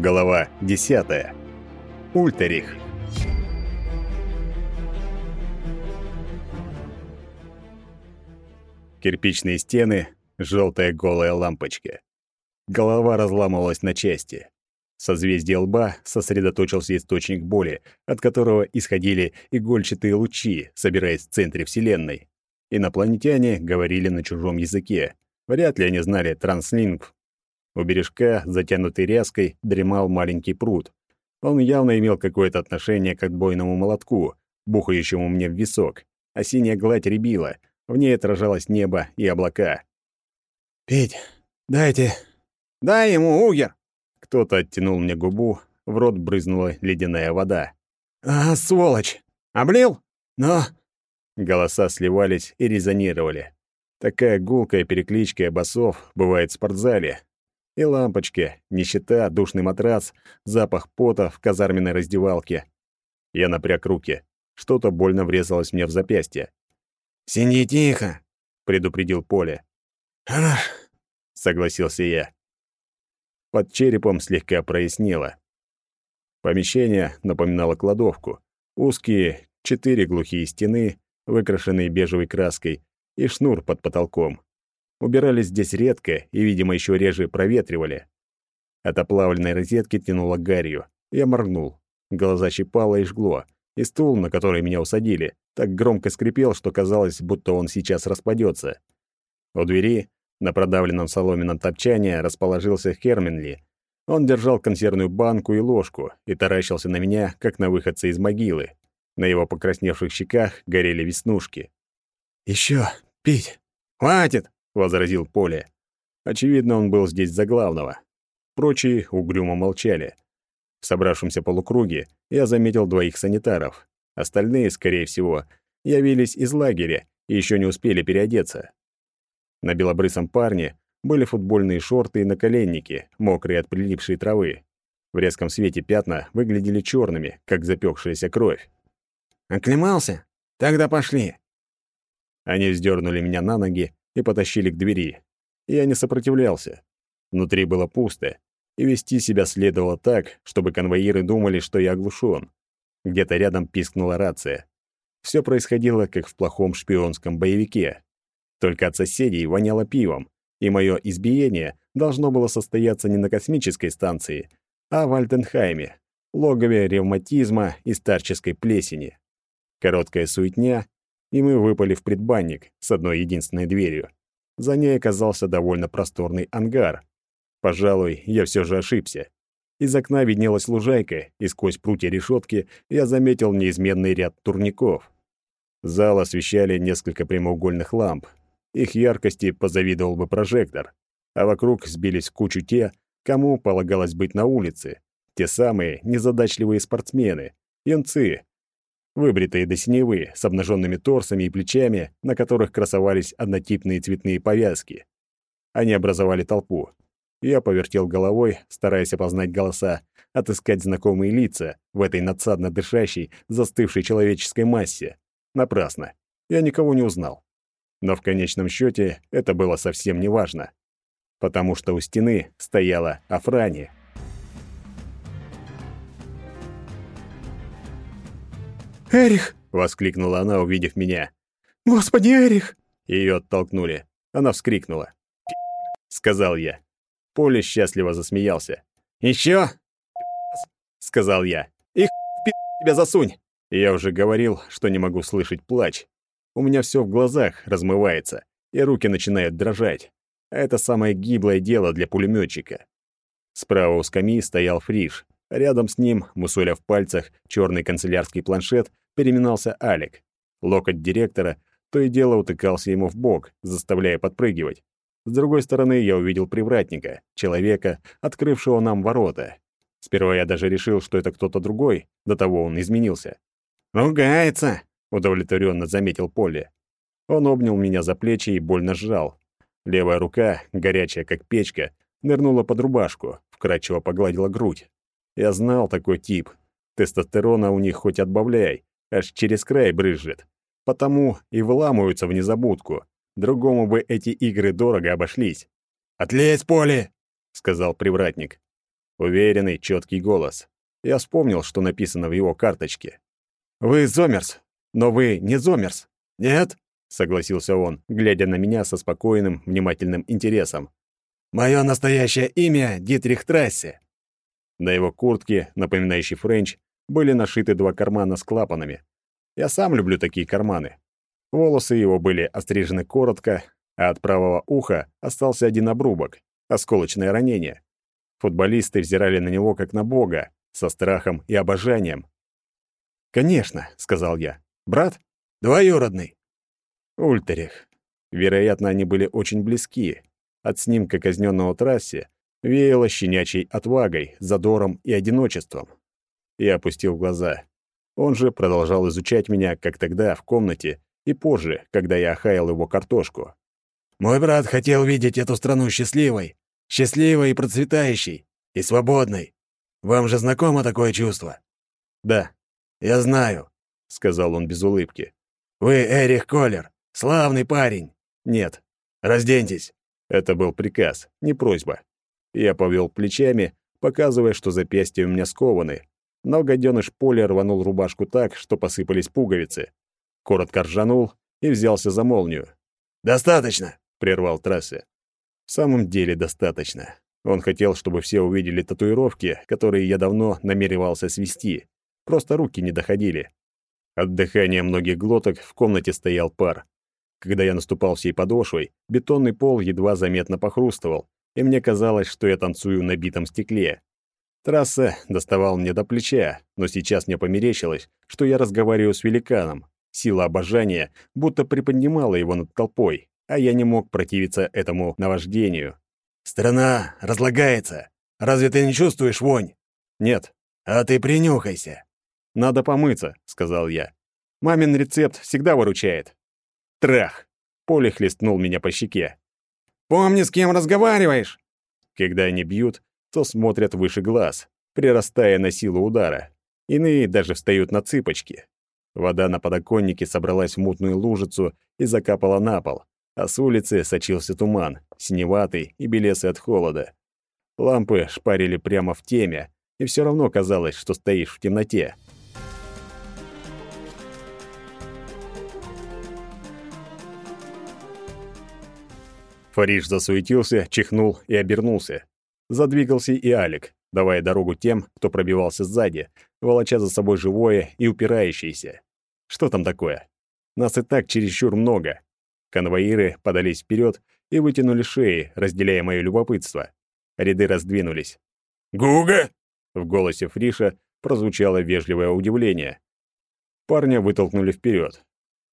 Голова 10. Ультерих. Кирпичные стены, желтая голая лампочка. Голова разламывалась на части. Созвездие лба сосредоточился источник боли, от которого исходили игольчатые лучи, собираясь в центре Вселенной. Инопланетяне говорили на чужом языке. Вряд ли они знали транслингв. У бережка, затянутый ряской, дремал маленький пруд. Он явно имел какое-то отношение к отбойному молотку, бухающему мне в висок, а синяя гладь рябила, в ней отражалось небо и облака. «Петь, дайте...» «Дай ему, Угер!» Кто-то оттянул мне губу, в рот брызнула ледяная вода. «А, сволочь! Облил? Но...» Голоса сливались и резонировали. Такая гулкая перекличка басов бывает в спортзале. И лампочки, нищета, душный матрас, запах пота в казарменной раздевалке. Я напряг руки. Что-то больно врезалось мне в запястье. «Сиди тихо», — предупредил Поле. «Хорош», — согласился я. Под черепом слегка прояснело. Помещение напоминало кладовку. Узкие четыре глухие стены, выкрашенные бежевой краской, и шнур под потолком. Убирались здесь редко и, видимо, еще реже проветривали. От оплавленной розетки тянуло гарью. Я моргнул. Глаза щипало и жгло. И стул, на который меня усадили, так громко скрипел, что казалось, будто он сейчас распадется. У двери, на продавленном соломенном топчане, расположился Херменли. Он держал консервную банку и ложку и таращился на меня, как на выходца из могилы. На его покрасневших щеках горели веснушки. «Еще пить! Хватит!» — возразил Поле. Очевидно, он был здесь за главного. Прочие угрюмо молчали. В собравшемся полукруге я заметил двоих санитаров. Остальные, скорее всего, явились из лагеря и еще не успели переодеться. На белобрысом парне были футбольные шорты и наколенники, мокрые от прилипшей травы. В резком свете пятна выглядели черными, как запекшаяся кровь. «Оклемался? Тогда пошли!» Они вздернули меня на ноги и потащили к двери. Я не сопротивлялся. Внутри было пусто, и вести себя следовало так, чтобы конвоиры думали, что я оглушен. Где-то рядом пискнула рация. Все происходило, как в плохом шпионском боевике. Только от соседей воняло пивом, и мое избиение должно было состояться не на космической станции, а в Альтенхайме, логове ревматизма и старческой плесени. Короткая суетня, и мы выпали в предбанник с одной единственной дверью. За ней оказался довольно просторный ангар. Пожалуй, я все же ошибся. Из окна виднелась лужайка, и сквозь прутья решетки я заметил неизменный ряд турников. Зал освещали несколько прямоугольных ламп. Их яркости позавидовал бы прожектор. А вокруг сбились в кучу те, кому полагалось быть на улице. Те самые незадачливые спортсмены, юнцы, выбритые до синевы, с обнаженными торсами и плечами, на которых красовались однотипные цветные повязки. Они образовали толпу. Я повертел головой, стараясь опознать голоса, отыскать знакомые лица в этой надсадно дышащей, застывшей человеческой массе. Напрасно. Я никого не узнал. Но в конечном счете это было совсем не важно, потому что у стены стояла Афрани. «Эрих!» — воскликнула она, увидев меня. «Господи, Эрих!» Ее оттолкнули. Она вскрикнула. сказал я. Поле счастливо засмеялся. «Еще?» — сказал я. «Их тебя засунь!» Я уже говорил, что не могу слышать плач. У меня все в глазах размывается, и руки начинают дрожать. А это самое гиблое дело для пулеметчика. Справа у скамьи стоял Фриш. Рядом с ним, мусоля в пальцах, черный канцелярский планшет, переминался Алик. Локоть директора то и дело утыкался ему в бок, заставляя подпрыгивать. С другой стороны я увидел привратника, человека, открывшего нам ворота. Сперва я даже решил, что это кто-то другой, до того он изменился. «Ругается!» — удовлетворенно заметил Поле. Он обнял меня за плечи и больно сжал. Левая рука, горячая как печка, нырнула под рубашку, вкрадчиво погладила грудь. Я знал такой тип. Тестостерона у них хоть отбавляй, аж через край брызжет. Потому и вламываются в незабудку. Другому бы эти игры дорого обошлись. «Отлезь, Поле!» — сказал привратник. Уверенный, четкий голос. Я вспомнил, что написано в его карточке. «Вы Зомерс, но вы не Зомерс». «Нет?» — согласился он, глядя на меня со спокойным, внимательным интересом. «Мое настоящее имя — Дитрих Трассе». На его куртке, напоминающей френч, были нашиты два кармана с клапанами. Я сам люблю такие карманы. Волосы его были острижены коротко, а от правого уха остался один обрубок — осколочное ранение. Футболисты взирали на него как на бога, со страхом и обожанием. «Конечно», — сказал я. «Брат?» «Двоюродный». Ультерих. Вероятно, они были очень близки. От снимка казненного трассе веяло щенячьей отвагой, задором и одиночеством. Я опустил глаза. Он же продолжал изучать меня, как тогда, в комнате, и позже, когда я охаял его картошку. «Мой брат хотел видеть эту страну счастливой, счастливой и процветающей, и свободной. Вам же знакомо такое чувство?» «Да». «Я знаю», — сказал он без улыбки. «Вы Эрих Коллер, славный парень». «Нет». «Разденьтесь». Это был приказ, не просьба. Я повел плечами, показывая, что запястья у меня скованы, но гаденыш Поля рванул рубашку так, что посыпались пуговицы. Коротко ржанул и взялся за молнию. «Достаточно!» — прервал трассы. В самом деле достаточно. Он хотел, чтобы все увидели татуировки, которые я давно намеревался свести. Просто руки не доходили. От дыхания многих глоток в комнате стоял пар. Когда я наступал всей подошвой, бетонный пол едва заметно похрустывал, и мне казалось, что я танцую на битом стекле. Трасса доставал мне до плеча, но сейчас мне померещилось, что я разговариваю с великаном. Сила обожания будто приподнимала его над толпой, а я не мог противиться этому наваждению. «Страна разлагается. Разве ты не чувствуешь вонь?» «Нет». «А ты принюхайся». «Надо помыться», — сказал я. «Мамин рецепт всегда выручает». Трах! Поле хлестнул меня по щеке. «Помни, с кем разговариваешь!» Когда они бьют, то смотрят выше глаз, прирастая на силу удара. Иные даже встают на цыпочки. Вода на подоконнике собралась в мутную лужицу и закапала на пол, а с улицы сочился туман, синеватый и белесый от холода. Лампы шпарили прямо в теме, и все равно казалось, что стоишь в темноте. Фариш засуетился, чихнул и обернулся. Задвигался и Алик, давая дорогу тем, кто пробивался сзади, волоча за собой живое и упирающееся. Что там такое? Нас и так чересчур много. Конвоиры подались вперед и вытянули шеи, разделяя мое любопытство. Ряды раздвинулись. «Гуга!» — в голосе Фриша прозвучало вежливое удивление. Парня вытолкнули вперед.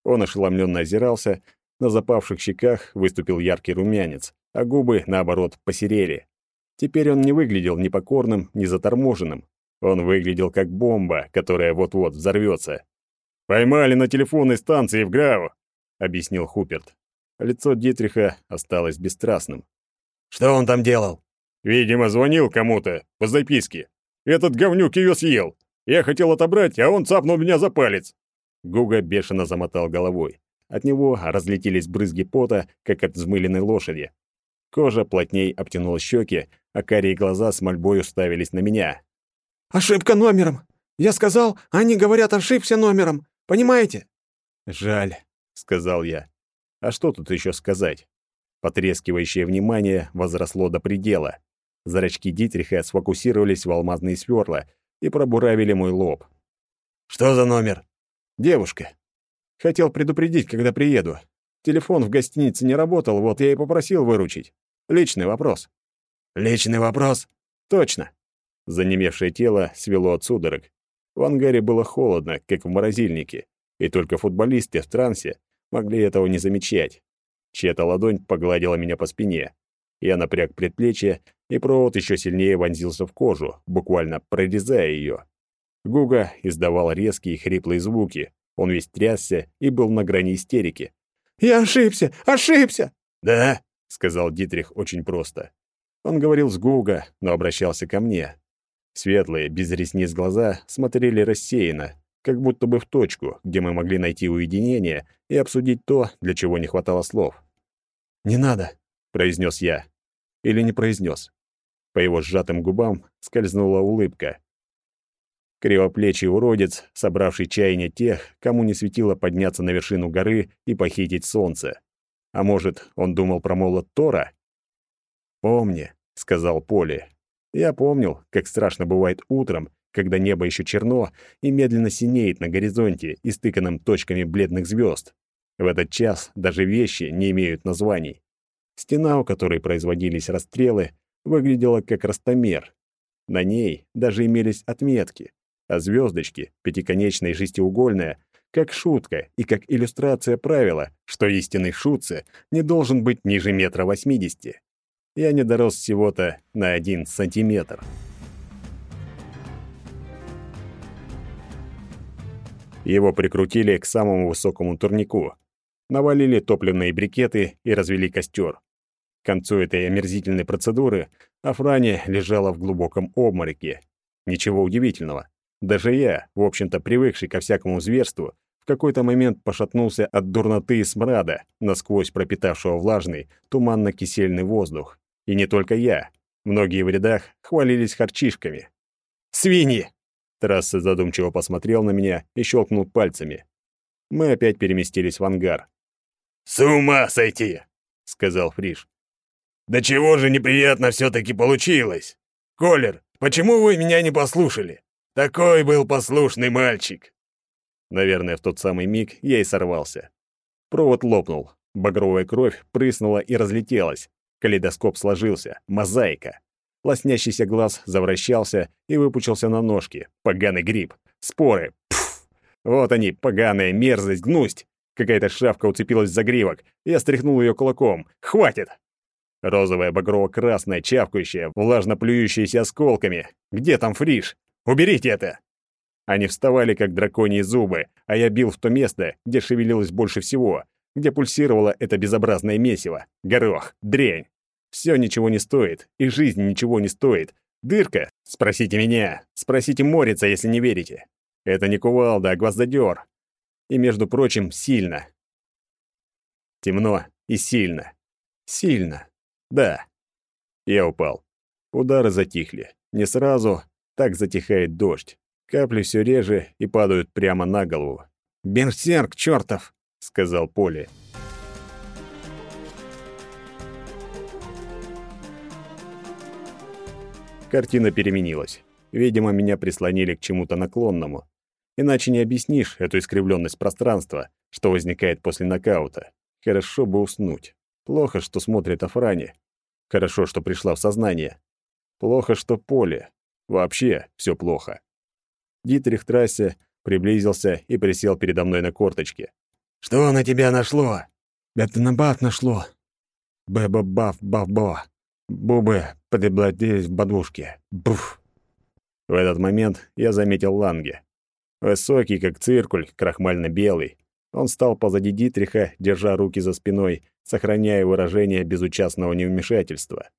Он ошеломленно озирался, на запавших щеках выступил яркий румянец, а губы, наоборот, посерели. Теперь он не выглядел ни покорным, ни заторможенным. Он выглядел как бомба, которая вот-вот взорвется. «Поймали на телефонной станции в Грау», — объяснил Хуперт. Лицо Дитриха осталось бесстрастным. «Что он там делал?» «Видимо, звонил кому-то по записке. Этот говнюк ее съел. Я хотел отобрать, а он цапнул меня за палец». Гуга бешено замотал головой. От него разлетелись брызги пота, как от взмыленной лошади. Кожа плотней обтянула щеки, а карие глаза с мольбой уставились на меня. «Ошибка номером! Я сказал, они говорят, ошибся номером! Понимаете?» «Жаль», — сказал я. «А что тут еще сказать?» Потрескивающее внимание возросло до предела. Зрачки Дитриха сфокусировались в алмазные сверла и пробуравили мой лоб. «Что за номер?» «Девушка. Хотел предупредить, когда приеду. Телефон в гостинице не работал, вот я и попросил выручить. Личный вопрос. Личный вопрос? Точно. Занемевшее тело свело от судорог. В ангаре было холодно, как в морозильнике, и только футболисты в трансе могли этого не замечать. Чья-то ладонь погладила меня по спине. Я напряг предплечье, и провод еще сильнее вонзился в кожу, буквально прорезая ее. Гуга издавал резкие хриплые звуки. Он весь трясся и был на грани истерики. «Я ошибся! Ошибся!» «Да?» — сказал Дитрих очень просто. Он говорил с Гуга, но обращался ко мне. Светлые, без ресниц глаза смотрели рассеянно, как будто бы в точку, где мы могли найти уединение и обсудить то, для чего не хватало слов. «Не надо», — произнес я. Или не произнес. По его сжатым губам скользнула улыбка. Кривоплечий уродец, собравший чаяние тех, кому не светило подняться на вершину горы и похитить солнце. А может, он думал про молот Тора? «Помни», — сказал Поле. Я помнил, как страшно бывает утром, когда небо еще черно и медленно синеет на горизонте, истыканным точками бледных звезд. В этот час даже вещи не имеют названий. Стена, у которой производились расстрелы, выглядела как ростомер. На ней даже имелись отметки, а звездочки, пятиконечная и шестиугольная, как шутка и как иллюстрация правила, что истинный шутце не должен быть ниже метра восьмидесяти. Я не дорос всего-то на один сантиметр. Его прикрутили к самому высокому турнику, навалили топливные брикеты и развели костер. К концу этой омерзительной процедуры Афрани лежала в глубоком обмороке. Ничего удивительного. Даже я, в общем-то привыкший ко всякому зверству, какой-то момент пошатнулся от дурноты и смрада, насквозь пропитавшего влажный, туманно-кисельный воздух. И не только я. Многие в рядах хвалились харчишками. «Свиньи!» Трасса задумчиво посмотрел на меня и щелкнул пальцами. Мы опять переместились в ангар. «С ума сойти!» — сказал Фриш. «Да чего же неприятно все-таки получилось! Колер, почему вы меня не послушали? Такой был послушный мальчик!» Наверное, в тот самый миг я и сорвался. Провод лопнул, багровая кровь прыснула и разлетелась. Калейдоскоп сложился, мозаика. Лоснящийся глаз завращался и выпучился на ножки. Поганый гриб. Споры. Пф! Вот они, поганая мерзость, гнусть. Какая-то шавка уцепилась за гривок. Я стряхнул ее кулаком. «Хватит!» Розовая багрово-красная, чавкающая, влажно плюющаяся осколками. «Где там фриш? Уберите это!» Они вставали, как драконьи зубы, а я бил в то место, где шевелилось больше всего, где пульсировало это безобразное месиво. Горох, дрянь. Все ничего не стоит, и жизнь ничего не стоит. Дырка? Спросите меня. Спросите Морица, если не верите. Это не кувалда, а гвоздодер и, между прочим, сильно. Темно и сильно. Сильно. Да. Я упал. Удары затихли. Не сразу, так затихает дождь. Капли все реже и падают прямо на голову. «Берсерк, чертов!» — сказал Поле. Картина переменилась. Видимо, меня прислонили к чему-то наклонному. Иначе не объяснишь эту искривленность пространства, что возникает после нокаута. Хорошо бы уснуть. Плохо, что смотрит Афрани. Хорошо, что пришла в сознание. Плохо, что поле. Вообще все плохо. Дитрих трассе приблизился и присел передо мной на корточке. «Что на тебя нашло?» «Это на бат нашло. Бэба-баф-баф-бо. Бубы подобладились в подушке. Буф!» В этот момент я заметил Ланге. Высокий, как циркуль, крахмально-белый. Он стал позади Дитриха, держа руки за спиной, сохраняя выражение безучастного невмешательства.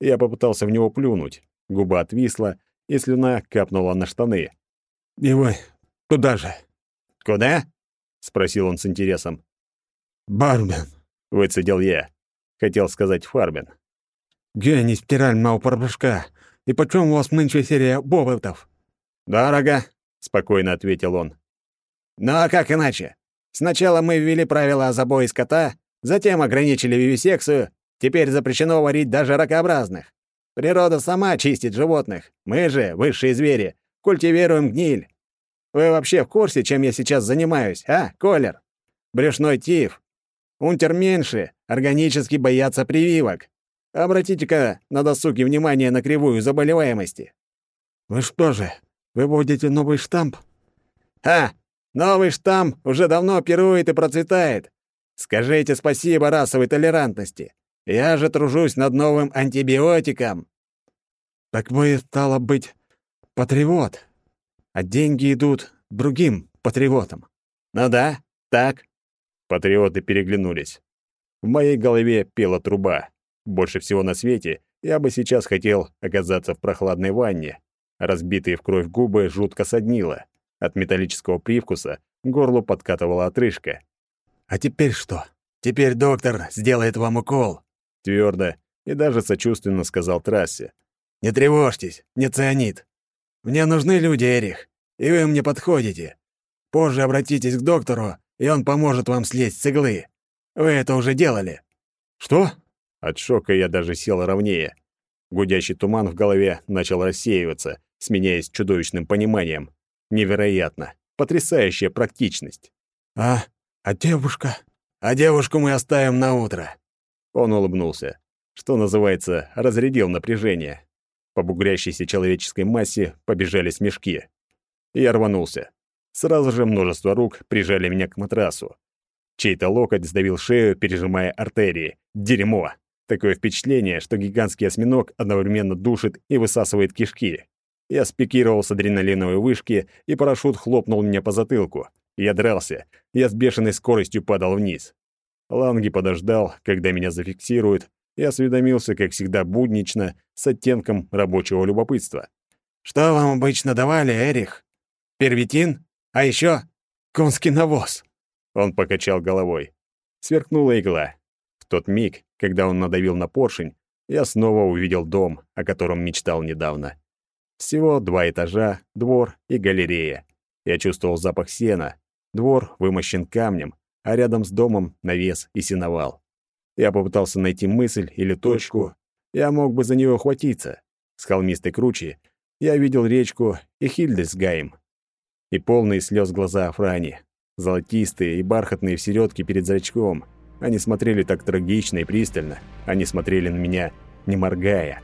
Я попытался в него плюнуть. Губа отвисла, и слюна капнула на штаны. «Его туда же». «Куда?» — спросил он с интересом. «Бармен», — выцедил я. Хотел сказать Фарбин. «Гений стирального порошка. И почем у вас нынче серия боботов?» «Дорого», — спокойно ответил он. «Ну а как иначе? Сначала мы ввели правила о забое скота, затем ограничили вивисекцию, теперь запрещено варить даже ракообразных. Природа сама чистит животных. Мы же, высшие звери, культивируем гниль. Вы вообще в курсе, чем я сейчас занимаюсь, а, Колер? Брюшной тиф. Унтерменши органически боятся прививок. Обратите-ка на досуге внимание на кривую заболеваемости. Вы что же, Выводите новый штамп?» «А, новый штамп уже давно пирует и процветает. Скажите спасибо расовой толерантности. Я же тружусь над новым антибиотиком». «Так вы, стало быть, патриот, а деньги идут другим патриотам». «Ну да, так». Патриоты переглянулись. В моей голове пела труба. Больше всего на свете я бы сейчас хотел оказаться в прохладной ванне, Разбитые в кровь губы жутко соднило. От металлического привкуса горло подкатывала отрыжка. «А теперь что? Теперь доктор сделает вам укол?» Твердо и даже сочувственно сказал Трассе. Не тревожьтесь, не цианид. Мне нужны люди, Эрих, и вы мне подходите. Позже обратитесь к доктору, и он поможет вам слезть с иглы. Вы это уже делали». «Что?» От шока я даже сел ровнее. Гудящий туман в голове начал рассеиваться, сменяясь чудовищным пониманием. Невероятно. Потрясающая практичность. «А? А девушка?» «А девушку мы оставим на утро». Он улыбнулся. Что называется, разрядил напряжение. По бугрящейся человеческой массе побежали смешки. Я рванулся. Сразу же множество рук прижали меня к матрасу. Чей-то локоть сдавил шею, пережимая артерии. Дерьмо! Такое впечатление, что гигантский осьминог одновременно душит и высасывает кишки. Я спикировал с адреналиновой вышки, и парашют хлопнул меня по затылку. Я дрался. Я с бешеной скоростью падал вниз. Ланги подождал, когда меня зафиксируют, и осведомился, как всегда, буднично, с оттенком рабочего любопытства. «Что вам обычно давали, Эрих? Первитин? А еще конский навоз?» Он покачал головой. Сверкнула игла. В тот миг, когда он надавил на поршень, я снова увидел дом, о котором мечтал недавно. Всего два этажа, двор и галерея. Я чувствовал запах сена. Двор вымощен камнем, а рядом с домом навес и сеновал. Я попытался найти мысль или точку. Я мог бы за нее ухватиться. С холмистой кручи я видел речку и Хильдесгайм. И полные слез глаза Афрани. Золотистые и бархатные в середке перед зрачком. Они смотрели так трагично и пристально. Они смотрели на меня, не моргая.